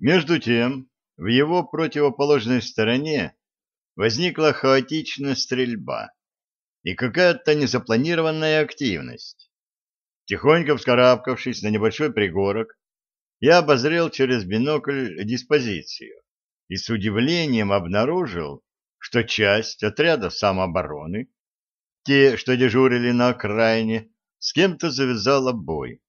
Между тем, в его противоположной стороне возникла хаотичная стрельба и какая-то незапланированная активность. Тихонько вскарабкавшись на небольшой пригорок, я обозрел через бинокль диспозицию и с удивлением обнаружил, что часть отряда самообороны, те, что дежурили на окраине, с кем-то завязала бой.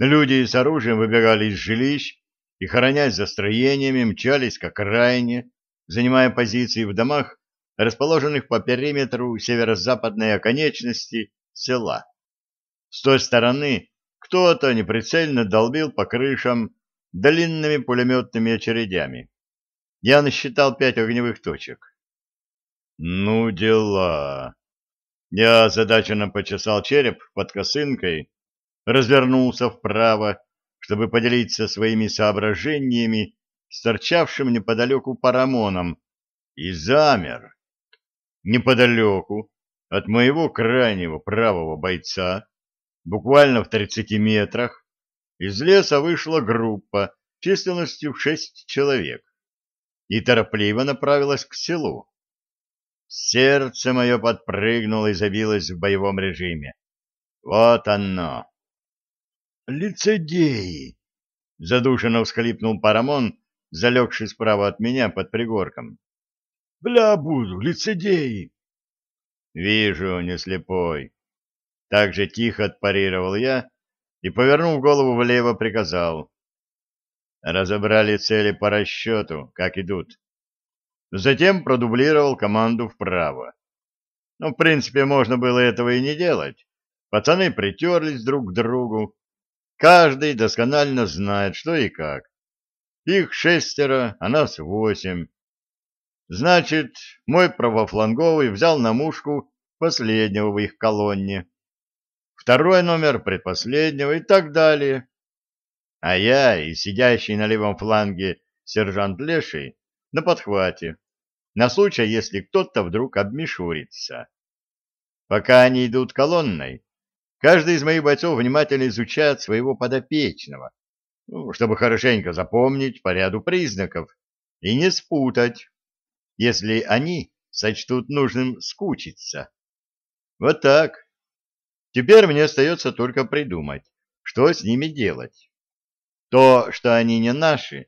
Люди с оружием выбегали из жилищ и, хоронясь за строениями, мчались к окраине, занимая позиции в домах, расположенных по периметру северо-западной оконечности села. С той стороны кто-то неприцельно долбил по крышам длинными пулеметными очередями. Я насчитал пять огневых точек. Ну, дела. Я озадаченно почесал череп под косынкой, развернулся вправо, чтобы поделиться своими соображениями с торчавшим неподалеку парамоном, и замер. Неподалеку от моего крайнего правого бойца, буквально в 30 метрах, из леса вышла группа численностью в шесть человек и торопливо направилась к селу. Сердце мое подпрыгнуло и забилось в боевом режиме. Вот оно! «Лицедеи!» — задушенно всхлипнул Парамон, залегший справа от меня под пригорком. «Бля буду, лицедеи!» «Вижу, не слепой!» Так же тихо отпарировал я и, повернув голову влево, приказал. Разобрали цели по расчету, как идут. Затем продублировал команду вправо. Ну, в принципе, можно было этого и не делать. Пацаны притерлись друг к другу, Каждый досконально знает, что и как. Их шестеро, а нас восемь. Значит, мой правофланговый взял на мушку последнего в их колонне. Второй номер предпоследнего и так далее. А я и сидящий на левом фланге сержант Леший на подхвате, на случай, если кто-то вдруг обмешурится. Пока они идут колонной, Каждый из моих бойцов внимательно изучает своего подопечного, ну, чтобы хорошенько запомнить по ряду признаков и не спутать, если они сочтут нужным скучиться. Вот так. Теперь мне остается только придумать, что с ними делать. То, что они не наши,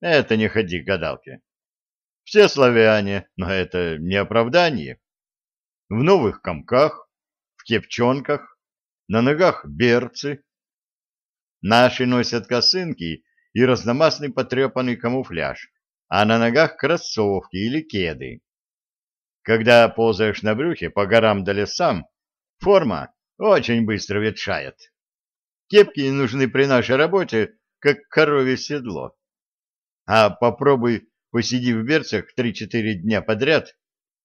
это не ходи к гадалке. Все славяне, но это не оправдание. В новых комках, в кепчонках, на ногах берцы. Наши носят косынки и разномастный потрепанный камуфляж, а на ногах кроссовки или кеды. Когда ползаешь на брюхе по горам да лесам, форма очень быстро ветшает. Кепки нужны при нашей работе, как коровье седло. А попробуй посиди в берцах три-четыре дня подряд,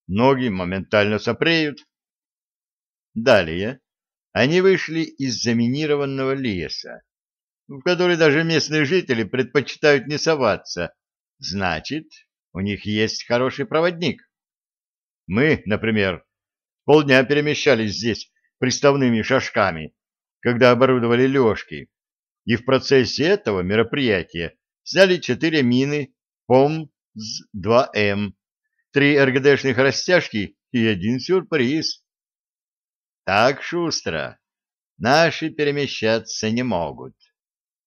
ноги моментально сопреют. Далее они вышли из заминированного леса, в который даже местные жители предпочитают не соваться. Значит, у них есть хороший проводник. Мы, например, полдня перемещались здесь приставными шажками, когда оборудовали лёжки, и в процессе этого мероприятия сняли четыре мины ПОМ-2М, три РГДшных растяжки и один сюрприз. Так шустро. Наши перемещаться не могут.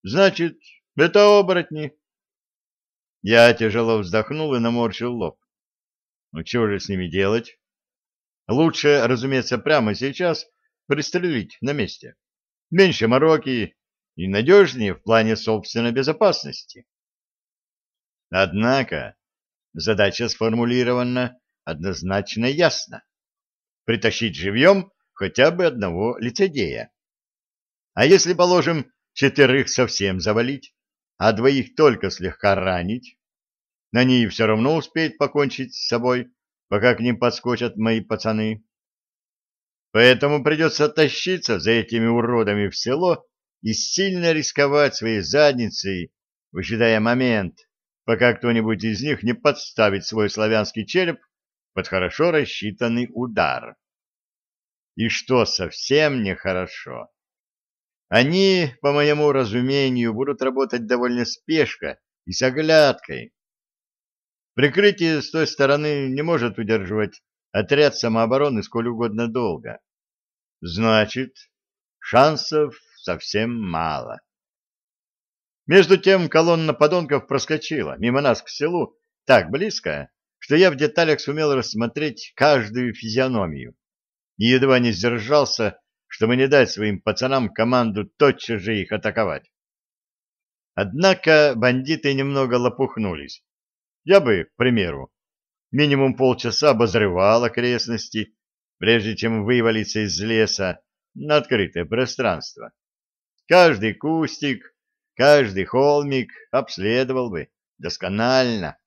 Значит, это оборотни. Я тяжело вздохнул и наморщил лоб. Ну, чего же с ними делать? Лучше, разумеется, прямо сейчас пристрелить на месте. Меньше мороки и надежнее в плане собственной безопасности. Однако задача сформулирована однозначно ясно. Притащить живьем хотя бы одного лицедея. А если, положим, четверых совсем завалить, а двоих только слегка ранить, на ней все равно успеет покончить с собой, пока к ним подскочат мои пацаны. Поэтому придется тащиться за этими уродами в село и сильно рисковать своей задницей, выжидая момент, пока кто-нибудь из них не подставит свой славянский череп под хорошо рассчитанный удар и что совсем нехорошо. Они, по моему разумению, будут работать довольно спешко и с оглядкой. Прикрытие с той стороны не может удерживать отряд самообороны сколь угодно долго. Значит, шансов совсем мало. Между тем колонна подонков проскочила мимо нас к селу так близко, что я в деталях сумел рассмотреть каждую физиономию и едва не сдержался, чтобы не дать своим пацанам команду тотчас же их атаковать. Однако бандиты немного лопухнулись. Я бы, к примеру, минимум полчаса обозревал окрестности, прежде чем вывалиться из леса на открытое пространство. Каждый кустик, каждый холмик обследовал бы досконально.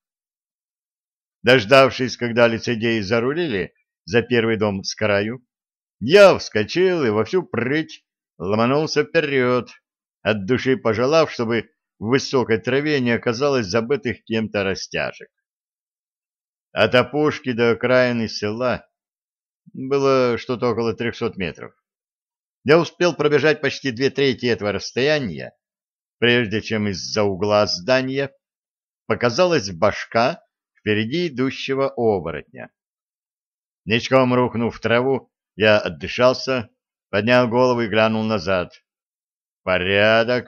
Дождавшись, когда лицедеи зарулили за первый дом с краю, я вскочил и во всю прыть ломанулся вперед, от души пожелав, чтобы в высокой траве не оказалось забытых кем-то растяжек. От опушки до окраины села было что-то около трехсот метров. Я успел пробежать почти две трети этого расстояния, прежде чем из-за угла здания показалась башка впереди идущего оборотня. Ничком рухнув в траву, я отдышался, поднял голову и глянул назад. Порядок.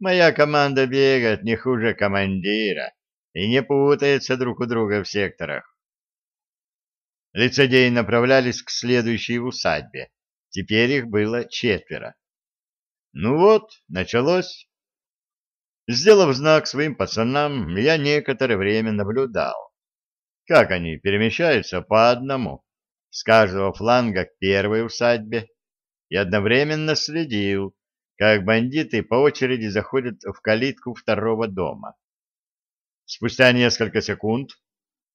Моя команда бегает не хуже командира и не путается друг у друга в секторах. Лицедеи направлялись к следующей усадьбе. Теперь их было четверо. Ну вот, началось. Сделав знак своим пацанам, я некоторое время наблюдал, как они перемещаются по одному с каждого фланга к первой усадьбе и одновременно следил, как бандиты по очереди заходят в калитку второго дома. Спустя несколько секунд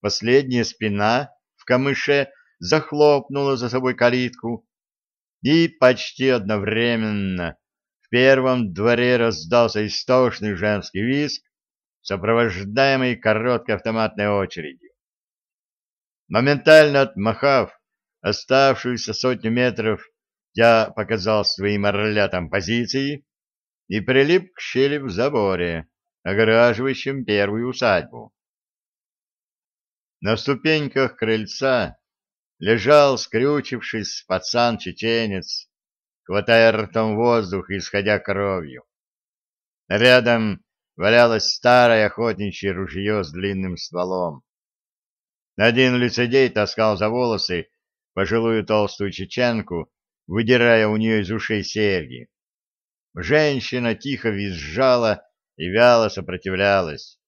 последняя спина в камыше захлопнула за собой калитку, и почти одновременно в первом дворе раздался истошный женский визг, сопровождаемый короткой автоматной очередью. Моментально отмахав оставшуюся сотню метров, я показал своим орлятам позиции и прилип к щели в заборе, огораживающем первую усадьбу. На ступеньках крыльца лежал, скрючившись, пацан-чеченец, хватая ртом воздух и исходя кровью. Рядом валялось старое охотничье ружье с длинным стволом. Один лицедей таскал за волосы пожилую толстую чеченку, выдирая у нее из ушей серьги. Женщина тихо визжала и вяло сопротивлялась.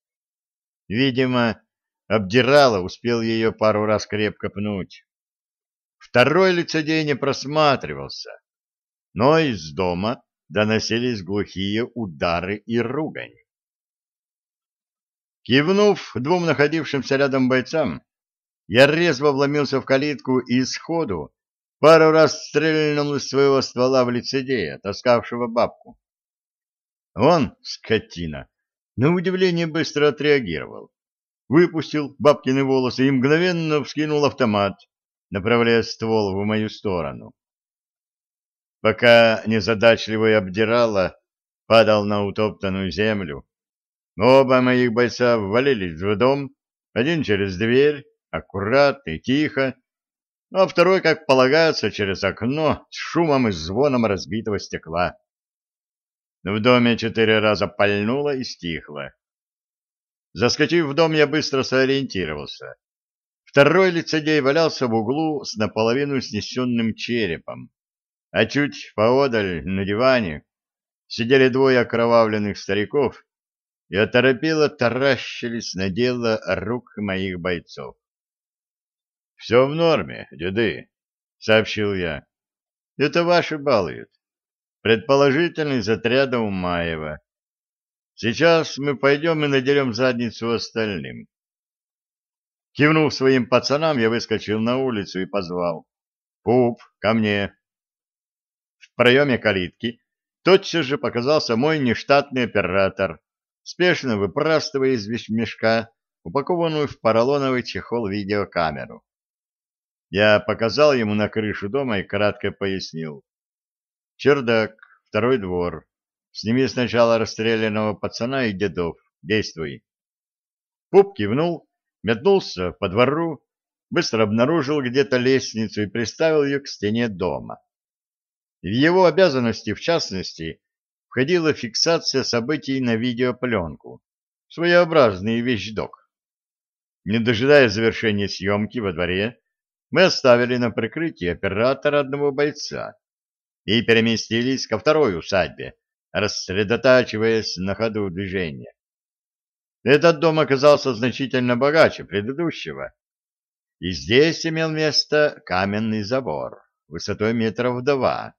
Видимо, обдирала, успел ее пару раз крепко пнуть. Второй лицедей не просматривался, но из дома доносились глухие удары и ругань. Кивнув двум находившимся рядом бойцам, я резво вломился в калитку и сходу пару раз стрельнул из своего ствола в лицедея, таскавшего бабку. Он, скотина, на удивление быстро отреагировал. Выпустил бабкины волосы и мгновенно вскинул автомат, направляя ствол в мою сторону. Пока незадачливый обдирала, падал на утоптанную землю. Оба моих бойца ввалились в дом, один через дверь, аккуратно и тихо, а второй, как полагается, через окно с шумом и звоном разбитого стекла. В доме четыре раза пальнуло и стихло. Заскочив в дом, я быстро сориентировался. Второй лицедей валялся в углу с наполовину снесенным черепом, а чуть поодаль, на диване, сидели двое окровавленных стариков и оторопело таращились на дело рук моих бойцов. — Все в норме, деды, — сообщил я. — Это ваши балуют. Предположительно, из отряда Умаева. Сейчас мы пойдем и надерем задницу остальным. Кивнув своим пацанам, я выскочил на улицу и позвал. «Пуп, ко мне!» В проеме калитки тотчас же показался мой нештатный оператор, спешно выпрастывая из мешка упакованную в поролоновый чехол видеокамеру. Я показал ему на крышу дома и кратко пояснил. Чердак, второй двор. Сними сначала расстрелянного пацана и дедов. действуй. Пуп кивнул, метнулся по двору, быстро обнаружил где-то лестницу и приставил ее к стене дома. В его обязанности, в частности, входила фиксация событий на видеопленку, своеобразный вещдок. Не дожидая завершения съемки во дворе, мы оставили на прикрытии оператора одного бойца и переместились ко второй усадьбе, рассредотачиваясь на ходу движения. Этот дом оказался значительно богаче предыдущего, и здесь имел место каменный забор высотой метров два.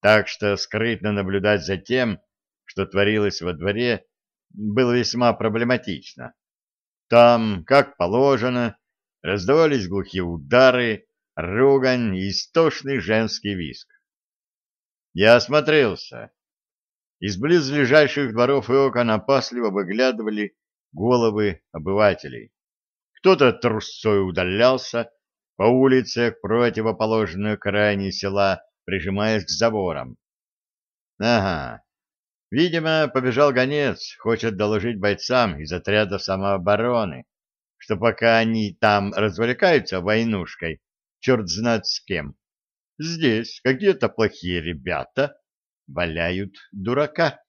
Так что скрытно наблюдать за тем, что творилось во дворе, было весьма проблематично. Там, как положено, раздавались глухие удары, ругань и истошный женский виск. Я осмотрелся. Из близлежащих дворов и окон опасливо выглядывали головы обывателей. Кто-то трусцой удалялся по улице к противоположной окраине села, прижимаясь к заборам. Ага, видимо, побежал гонец, хочет доложить бойцам из отряда самообороны, что пока они там развлекаются войнушкой, черт знает с кем, здесь какие-то плохие ребята валяют дурака.